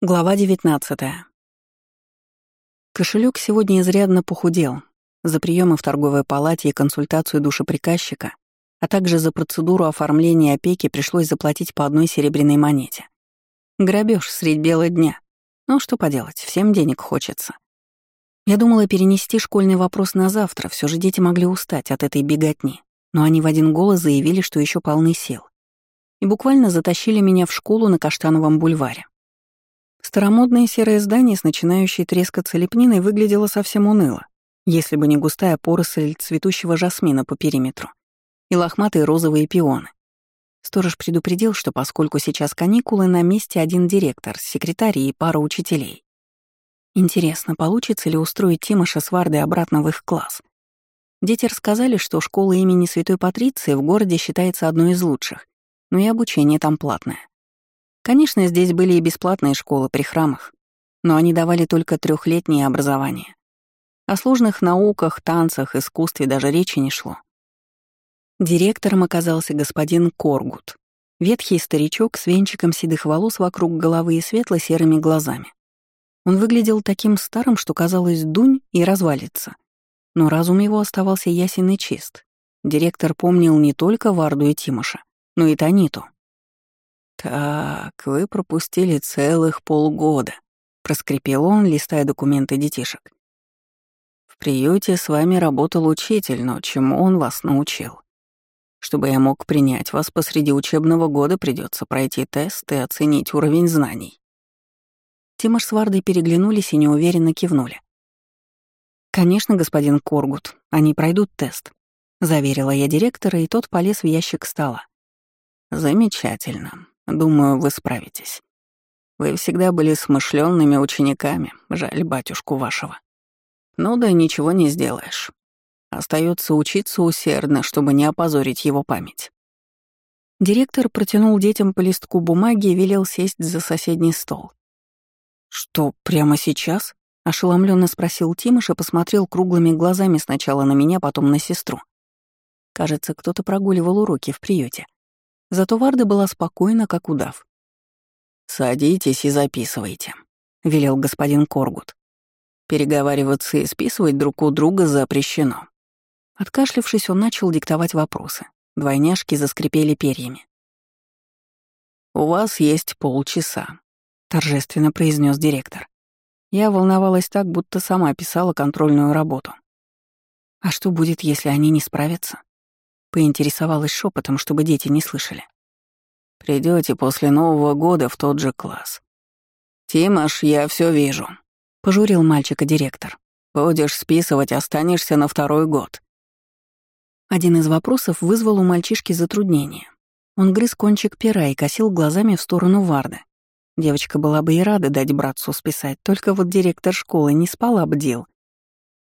Глава 19. Кошелек сегодня изрядно похудел. За приемы в торговой палате и консультацию душеприказчика, а также за процедуру оформления опеки пришлось заплатить по одной серебряной монете. Грабеж средь бела дня. Ну что поделать, всем денег хочется. Я думала перенести школьный вопрос на завтра, все же дети могли устать от этой беготни, но они в один голос заявили, что еще полны сил. И буквально затащили меня в школу на Каштановом бульваре. Старомодное серое здание с начинающей трескаться лепниной выглядело совсем уныло, если бы не густая поросль цветущего жасмина по периметру и лохматые розовые пионы. Сторож предупредил, что поскольку сейчас каникулы, на месте один директор, секретарь и пара учителей. Интересно, получится ли устроить Тимоша с Вардой обратно в их класс? Дети рассказали, что школа имени Святой Патриции в городе считается одной из лучших, но и обучение там платное. Конечно, здесь были и бесплатные школы при храмах, но они давали только трехлетнее образование. О сложных науках, танцах, искусстве даже речи не шло. Директором оказался господин Коргут, ветхий старичок с венчиком седых волос вокруг головы и светло-серыми глазами. Он выглядел таким старым, что казалось дунь и развалится. Но разум его оставался ясен и чист. Директор помнил не только Варду и Тимоша, но и Таниту, «Так, вы пропустили целых полгода», — проскрипел он, листая документы детишек. «В приюте с вами работал учитель, но чему он вас научил? Чтобы я мог принять вас посреди учебного года, придется пройти тест и оценить уровень знаний». Тимош с Вардой переглянулись и неуверенно кивнули. «Конечно, господин Коргут, они пройдут тест», — заверила я директора, и тот полез в ящик стола. «Замечательно. Думаю, вы справитесь. Вы всегда были смышленными учениками, жаль батюшку вашего. Ну да ничего не сделаешь. Остается учиться усердно, чтобы не опозорить его память. Директор протянул детям по листку бумаги и велел сесть за соседний стол. «Что, прямо сейчас?» — ошеломленно спросил Тимош и посмотрел круглыми глазами сначала на меня, потом на сестру. Кажется, кто-то прогуливал уроки в приюте. Зато Варда была спокойна, как удав. «Садитесь и записывайте», — велел господин Коргут. Переговариваться и списывать друг у друга запрещено. Откашлившись, он начал диктовать вопросы. Двойняшки заскрипели перьями. «У вас есть полчаса», — торжественно произнес директор. Я волновалась так, будто сама писала контрольную работу. «А что будет, если они не справятся?» Поинтересовалась шепотом, чтобы дети не слышали. Придете после Нового года в тот же класс. Тимош, я все вижу, пожурил мальчика директор. Будешь списывать, останешься на второй год. Один из вопросов вызвал у мальчишки затруднение. Он грыз кончик пера и косил глазами в сторону Варды. Девочка была бы и рада дать братцу списать, только вот директор школы не спал, обдел.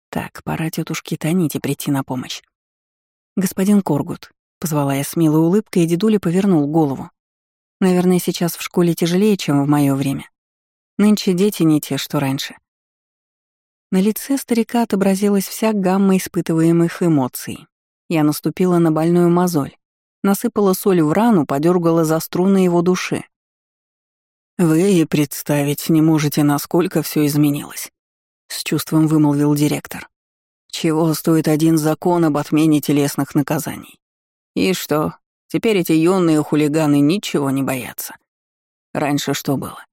Так, пора тетушке Таните прийти на помощь. «Господин Коргут», — позвала я с милой улыбкой, и дедуля повернул голову. «Наверное, сейчас в школе тяжелее, чем в мое время. Нынче дети не те, что раньше». На лице старика отобразилась вся гамма испытываемых эмоций. Я наступила на больную мозоль, насыпала соль в рану, подергала за струны его души. «Вы и представить не можете, насколько все изменилось», — с чувством вымолвил директор. Чего стоит один закон об отмене телесных наказаний? И что, теперь эти юные хулиганы ничего не боятся? Раньше что было?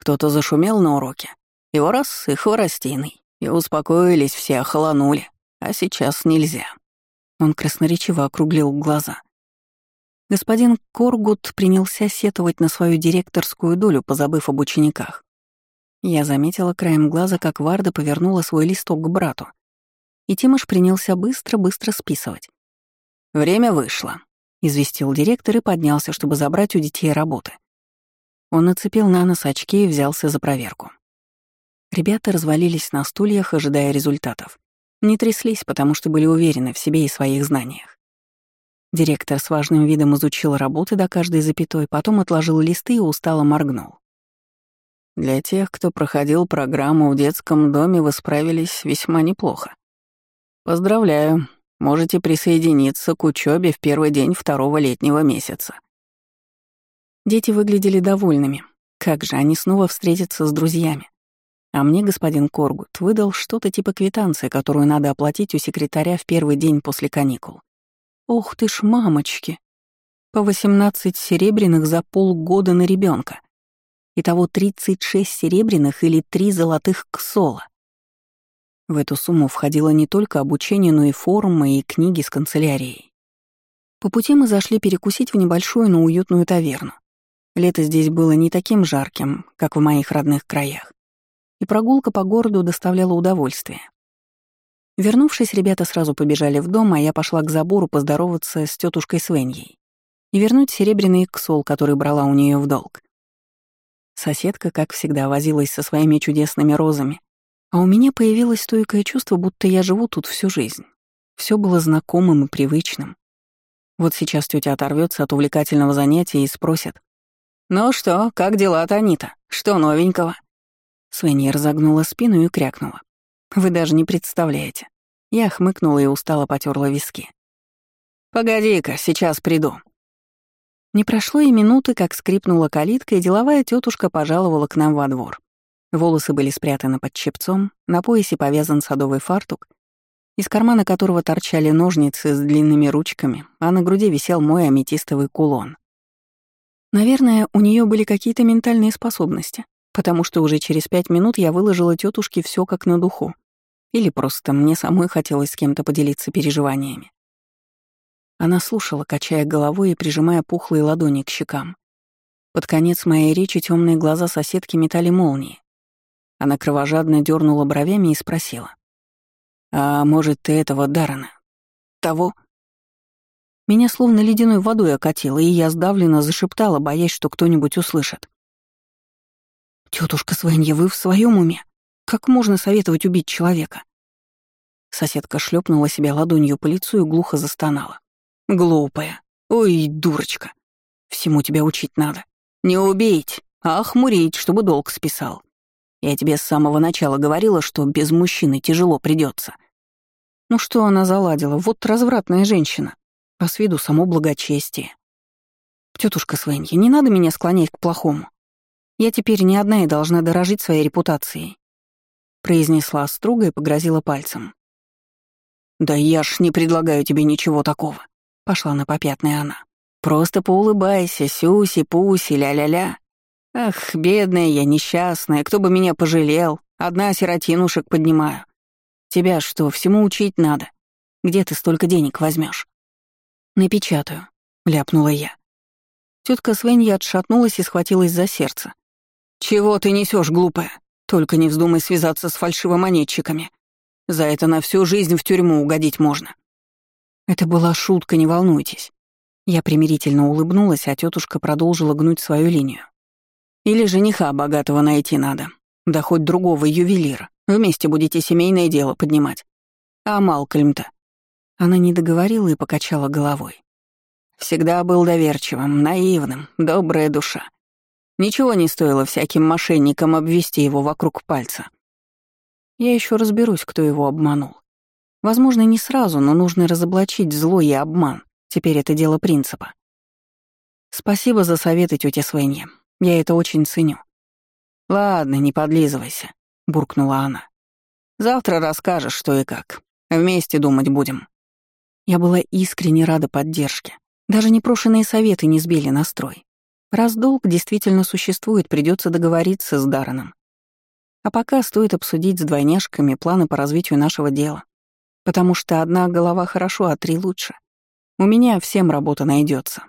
Кто-то зашумел на уроке, его раз и хворостиной, и успокоились все, охолонули, а сейчас нельзя. Он красноречиво округлил глаза. Господин Коргут принялся сетовать на свою директорскую долю, позабыв об учениках. Я заметила краем глаза, как Варда повернула свой листок к брату, и Тимош принялся быстро-быстро списывать. «Время вышло», — известил директор и поднялся, чтобы забрать у детей работы. Он нацепил на нос очки и взялся за проверку. Ребята развалились на стульях, ожидая результатов. Не тряслись, потому что были уверены в себе и своих знаниях. Директор с важным видом изучил работы до каждой запятой, потом отложил листы и устало моргнул. Для тех, кто проходил программу в детском доме, вы справились весьма неплохо. Поздравляю, можете присоединиться к учебе в первый день второго летнего месяца. Дети выглядели довольными. Как же, они снова встретятся с друзьями. А мне господин Коргут выдал что-то типа квитанции, которую надо оплатить у секретаря в первый день после каникул. Ох ты ж, мамочки! По 18 серебряных за полгода на ребенка. Итого 36 серебряных или 3 золотых ксола. В эту сумму входило не только обучение, но и формы и книги с канцелярией. По пути мы зашли перекусить в небольшую, но уютную таверну. Лето здесь было не таким жарким, как в моих родных краях, и прогулка по городу доставляла удовольствие. Вернувшись, ребята сразу побежали в дом, а я пошла к забору поздороваться с тетушкой Свеньей и вернуть серебряный ксол, который брала у нее в долг. Соседка, как всегда, возилась со своими чудесными розами, а у меня появилось стойкое чувство, будто я живу тут всю жизнь. Все было знакомым и привычным. Вот сейчас тетя оторвется от увлекательного занятия и спросит. «Ну что, как дела, Танита? Что новенького?» Свенья разогнула спину и крякнула. «Вы даже не представляете». Я хмыкнула и устало потерла виски. «Погоди-ка, сейчас приду». Не прошло и минуты, как скрипнула калитка, и деловая тетушка пожаловала к нам во двор. Волосы были спрятаны под чепцом, на поясе повязан садовый фартук, из кармана которого торчали ножницы с длинными ручками, а на груди висел мой аметистовый кулон. Наверное, у нее были какие-то ментальные способности, потому что уже через пять минут я выложила тетушке все как на духу. Или просто мне самой хотелось с кем-то поделиться переживаниями. Она слушала, качая головой и прижимая пухлые ладони к щекам. Под конец моей речи темные глаза соседки метали молнии, она кровожадно дернула бровями и спросила. «А может, ты этого Дарана? Того?» Меня словно ледяной водой окатило, и я сдавленно зашептала, боясь, что кто-нибудь услышит. «Тётушка Свенья, вы в своем уме? Как можно советовать убить человека?» Соседка шлепнула себя ладонью по лицу и глухо застонала. «Глупая. Ой, дурочка. Всему тебя учить надо. Не убить, а охмурить, чтобы долг списал. Я тебе с самого начала говорила, что без мужчины тяжело придется. Ну что она заладила? Вот развратная женщина. А с виду само благочестие. Тетушка Свенья, не надо меня склонять к плохому. Я теперь не одна и должна дорожить своей репутацией. Произнесла строго и погрозила пальцем. «Да я ж не предлагаю тебе ничего такого», — пошла на попятная она. «Просто поулыбайся, сюси-пуси, ля-ля-ля. Ах, бедная я, несчастная, кто бы меня пожалел. Одна сиротинушек поднимаю. Тебя что, всему учить надо? Где ты столько денег возьмешь? Напечатаю, ляпнула я. Тетка Свенья отшатнулась и схватилась за сердце. Чего ты несешь, глупая? Только не вздумай связаться с фальшивомонетчиками. За это на всю жизнь в тюрьму угодить можно. Это была шутка, не волнуйтесь. Я примирительно улыбнулась, а тетушка продолжила гнуть свою линию. Или жениха богатого найти надо. Да хоть другого ювелира. Вместе будете семейное дело поднимать. А Малкольм-то?» Она не договорила и покачала головой. Всегда был доверчивым, наивным, добрая душа. Ничего не стоило всяким мошенникам обвести его вокруг пальца. Я еще разберусь, кто его обманул. Возможно, не сразу, но нужно разоблачить зло и обман. Теперь это дело принципа. Спасибо за советы, тетя Свенья. Я это очень ценю. Ладно, не подлизывайся, буркнула она. Завтра расскажешь, что и как. Вместе думать будем. Я была искренне рада поддержке. Даже непрошенные советы не сбили настрой. Раз долг действительно существует, придется договориться с Дарреном. А пока стоит обсудить с двойняшками планы по развитию нашего дела. Потому что одна голова хорошо, а три лучше. У меня всем работа найдется.